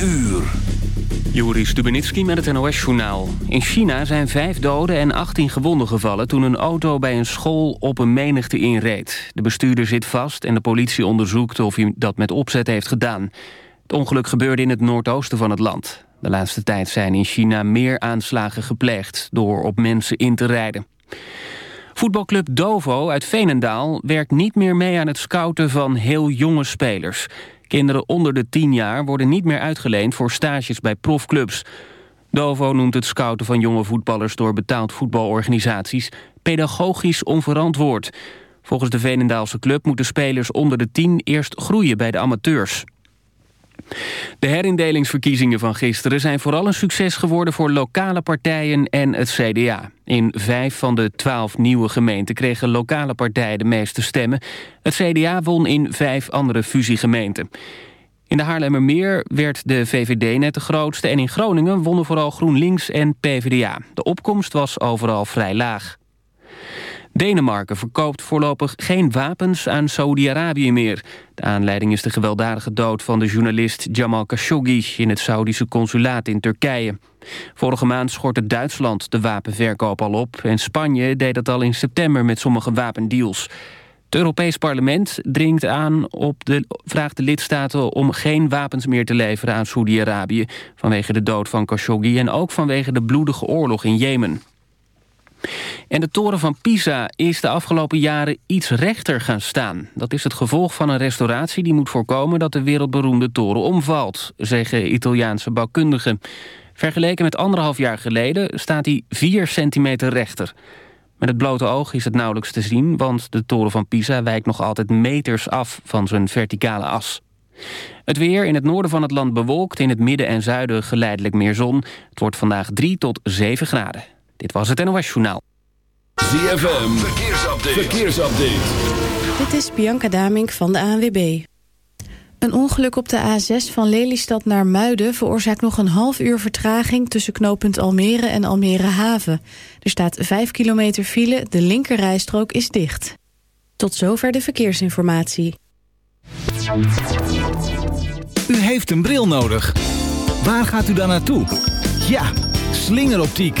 uur. Juri met het NOS-journaal. In China zijn vijf doden en 18 gewonden gevallen... toen een auto bij een school op een menigte inreed. De bestuurder zit vast en de politie onderzoekt of hij dat met opzet heeft gedaan. Het ongeluk gebeurde in het noordoosten van het land. De laatste tijd zijn in China meer aanslagen gepleegd... door op mensen in te rijden. Voetbalclub Dovo uit Veenendaal werkt niet meer mee aan het scouten van heel jonge spelers. Kinderen onder de 10 jaar worden niet meer uitgeleend voor stages bij profclubs. Dovo noemt het scouten van jonge voetballers door betaald voetbalorganisaties pedagogisch onverantwoord. Volgens de Veenendaalse club moeten spelers onder de 10 eerst groeien bij de amateurs. De herindelingsverkiezingen van gisteren zijn vooral een succes geworden voor lokale partijen en het CDA. In vijf van de twaalf nieuwe gemeenten kregen lokale partijen de meeste stemmen. Het CDA won in vijf andere fusiegemeenten. In de Haarlemmermeer werd de VVD net de grootste... en in Groningen wonnen vooral GroenLinks en PvdA. De opkomst was overal vrij laag. Denemarken verkoopt voorlopig geen wapens aan Saudi-Arabië meer. De aanleiding is de gewelddadige dood van de journalist Jamal Khashoggi... in het Saudische consulaat in Turkije. Vorige maand schortte Duitsland de wapenverkoop al op... en Spanje deed dat al in september met sommige wapendeals. Het Europees Parlement dringt aan op de, vraagt de lidstaten om geen wapens meer te leveren aan Saudi-Arabië... vanwege de dood van Khashoggi en ook vanwege de bloedige oorlog in Jemen. En de toren van Pisa is de afgelopen jaren iets rechter gaan staan. Dat is het gevolg van een restauratie die moet voorkomen dat de wereldberoemde toren omvalt, zeggen Italiaanse bouwkundigen. Vergeleken met anderhalf jaar geleden staat hij 4 centimeter rechter. Met het blote oog is het nauwelijks te zien, want de toren van Pisa wijkt nog altijd meters af van zijn verticale as. Het weer in het noorden van het land bewolkt, in het midden en zuiden geleidelijk meer zon. Het wordt vandaag 3 tot 7 graden. Dit was het NOS Journaal. ZFM, verkeersupdate. verkeersupdate. Dit is Bianca Damink van de ANWB. Een ongeluk op de A6 van Lelystad naar Muiden... veroorzaakt nog een half uur vertraging... tussen knooppunt Almere en Almere Haven. Er staat 5 kilometer file, de linkerrijstrook is dicht. Tot zover de verkeersinformatie. U heeft een bril nodig. Waar gaat u dan naartoe? Ja, slingeroptiek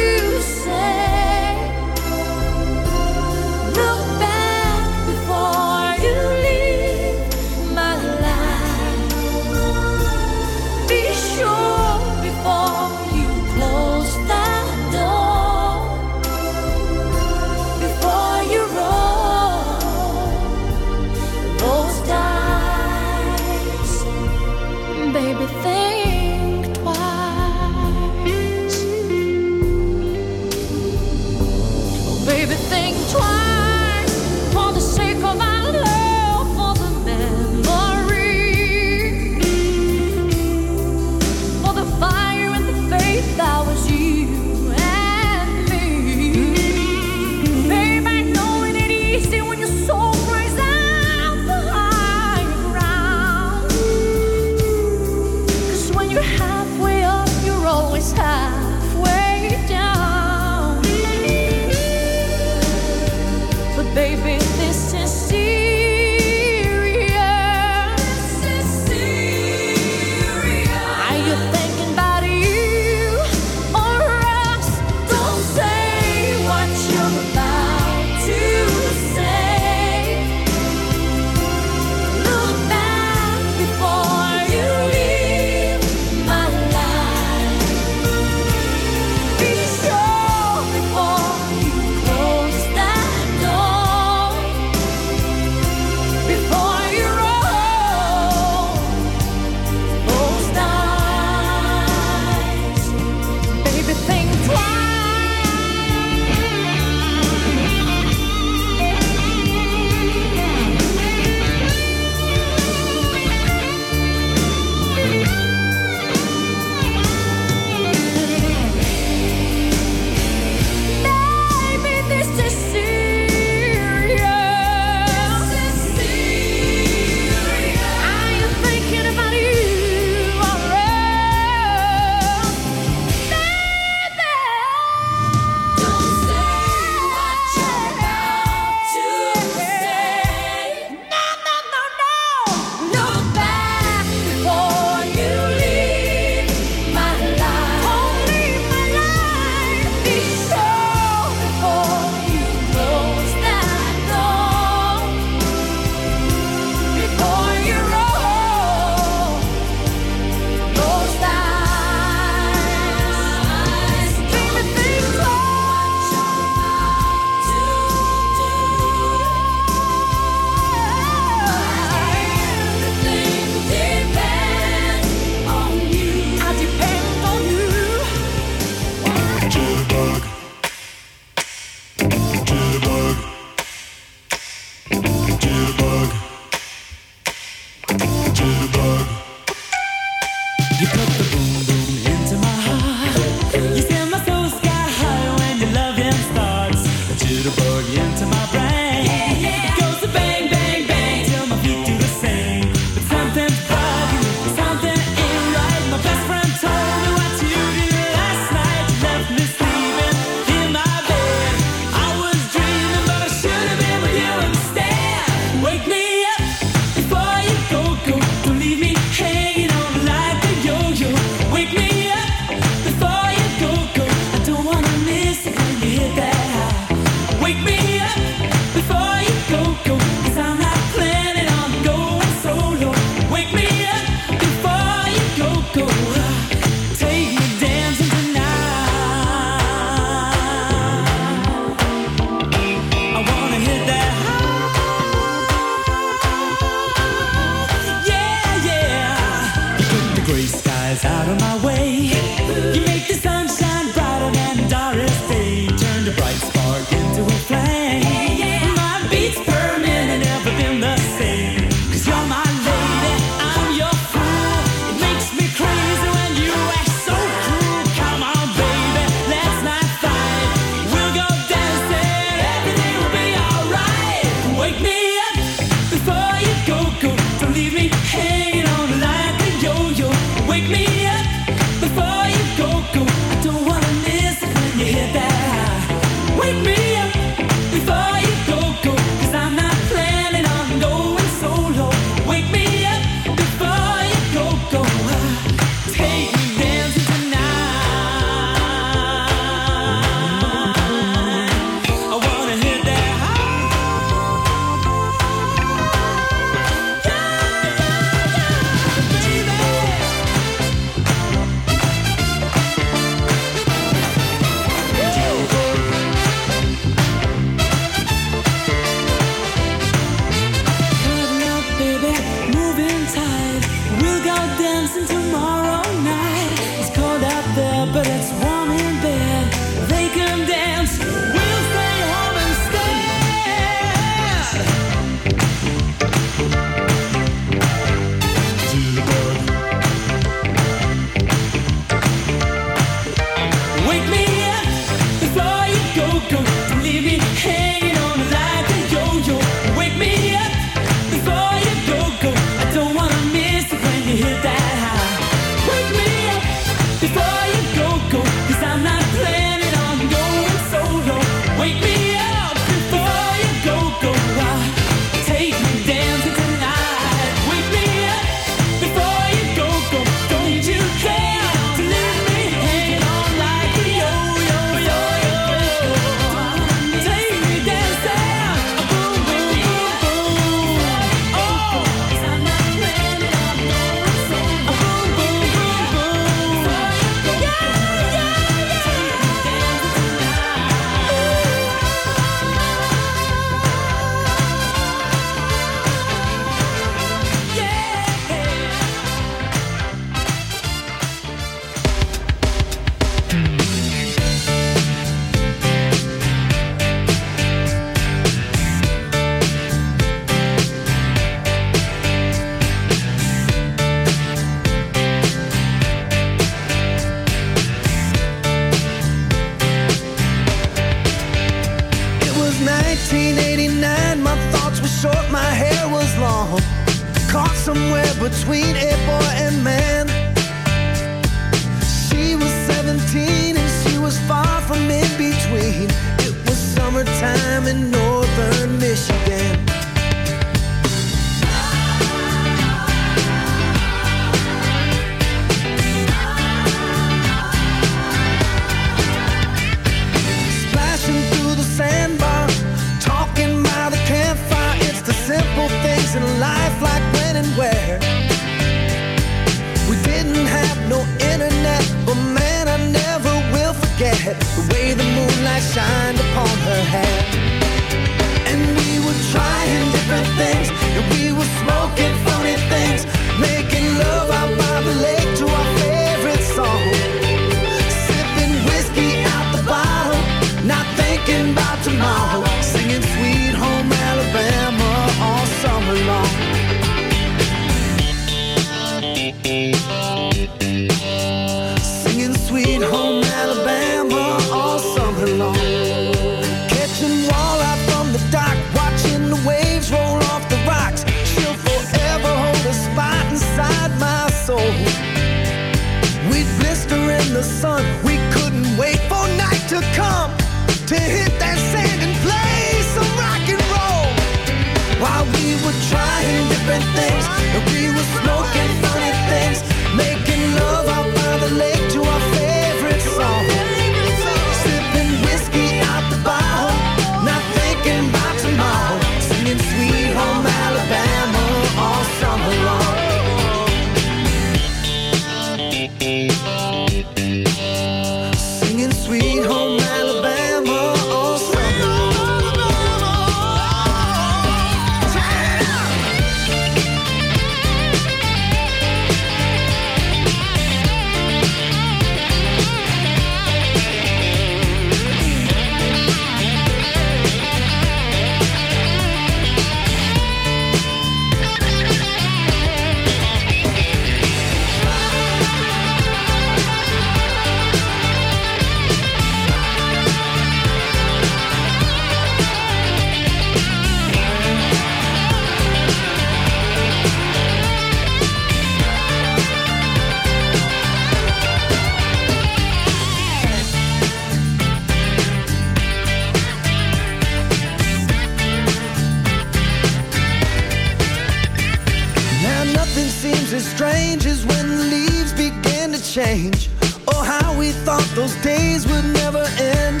change. Oh, how we thought those days would never end.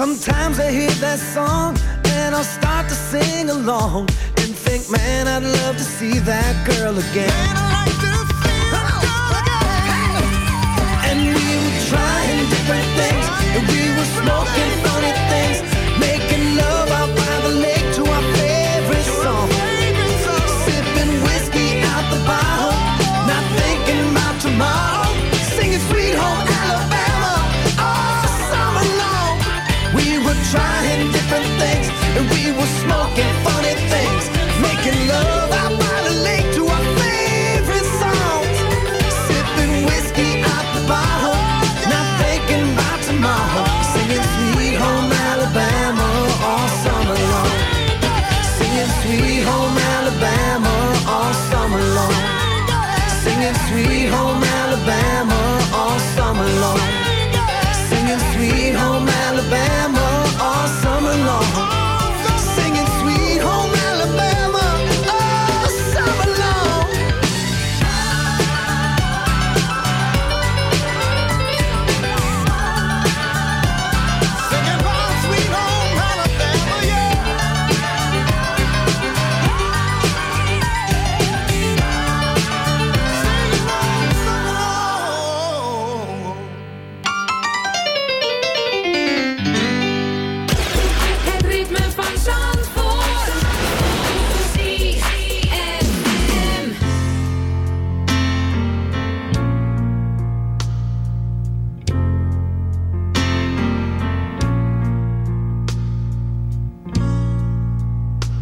Sometimes I hear that song and I'll start to sing along and think, man, I'd love to see that girl again. Man, I like to feel that girl again. And we were trying different things.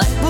but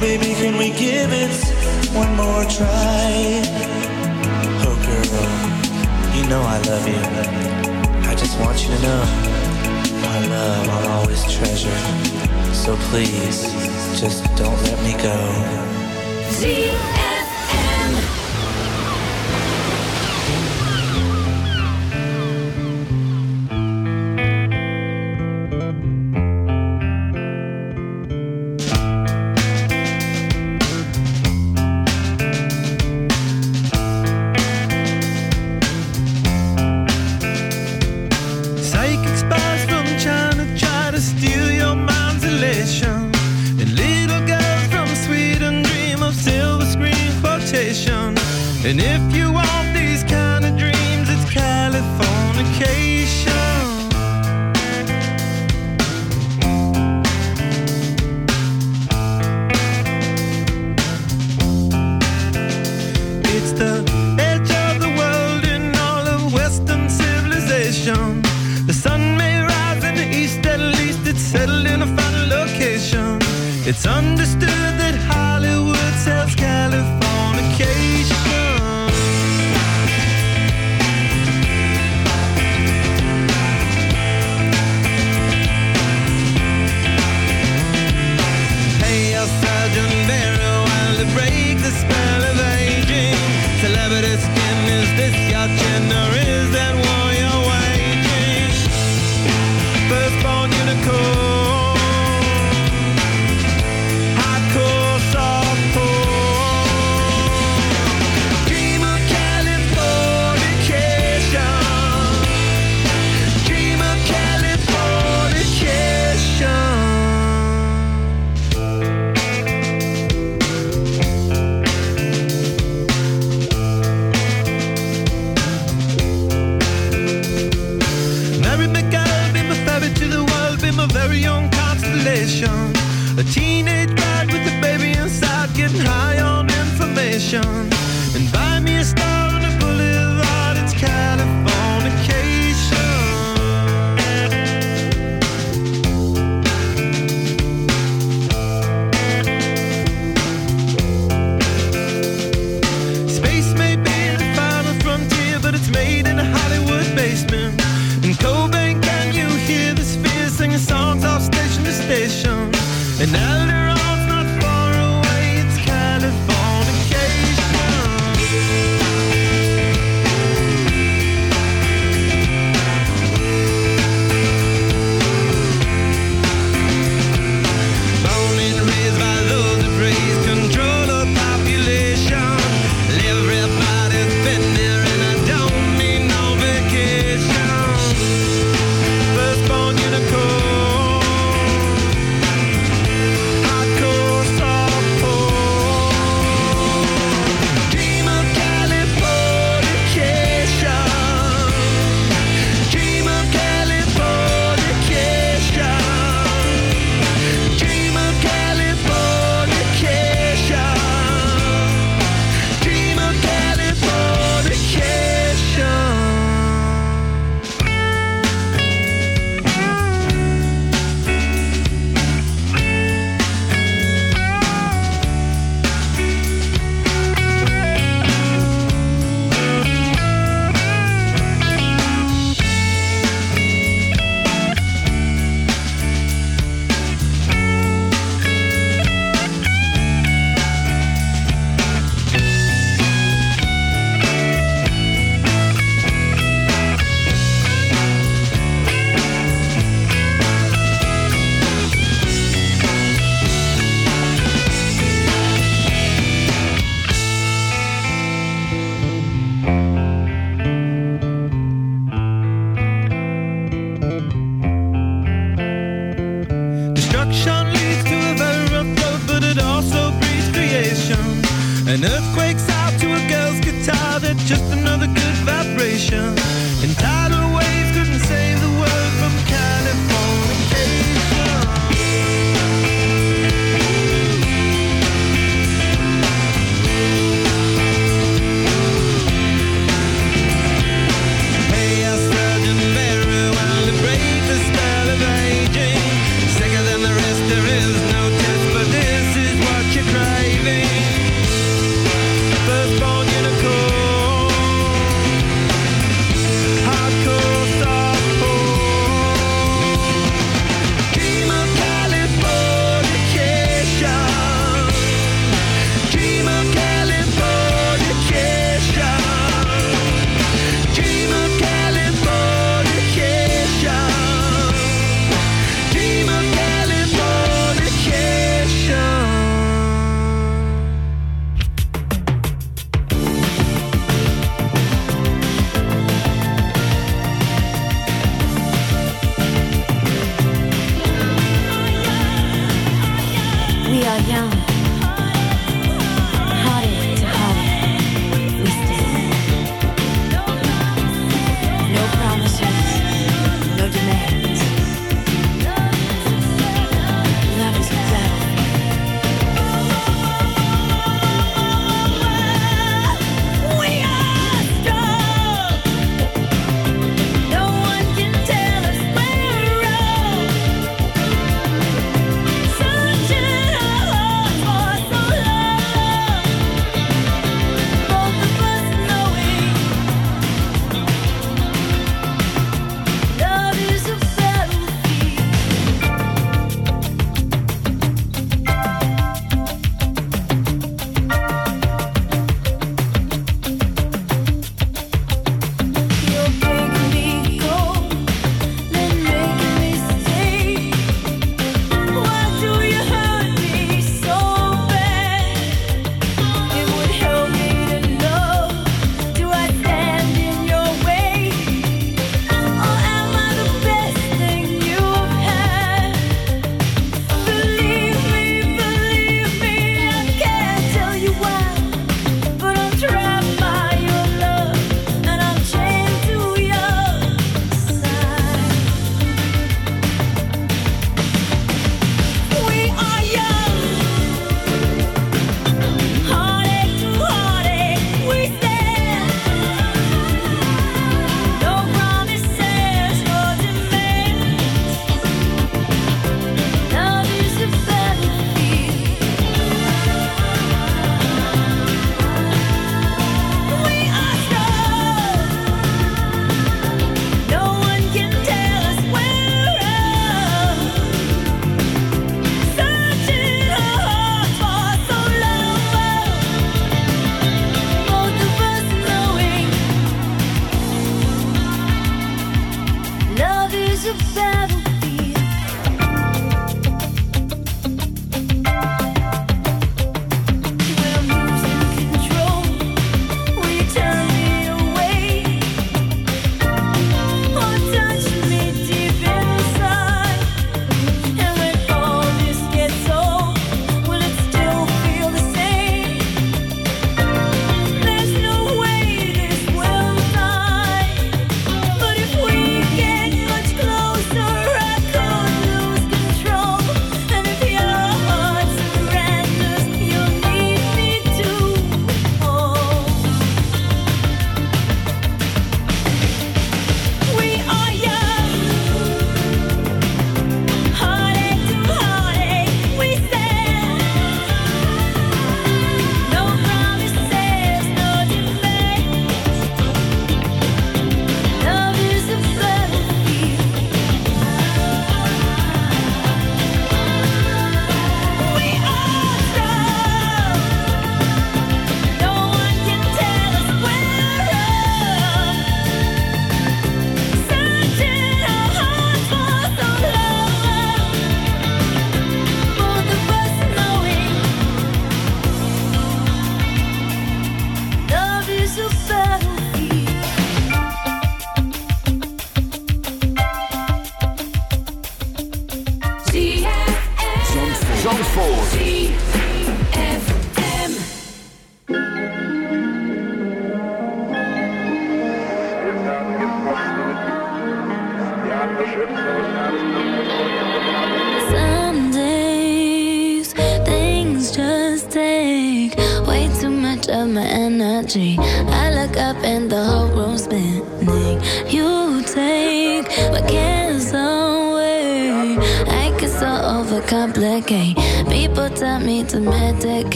Baby, can we give it one more try? Oh, girl, you know I love you. I just want you to know my love I'll always treasure. So please, just don't let me go. ZFM.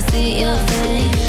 To see your face.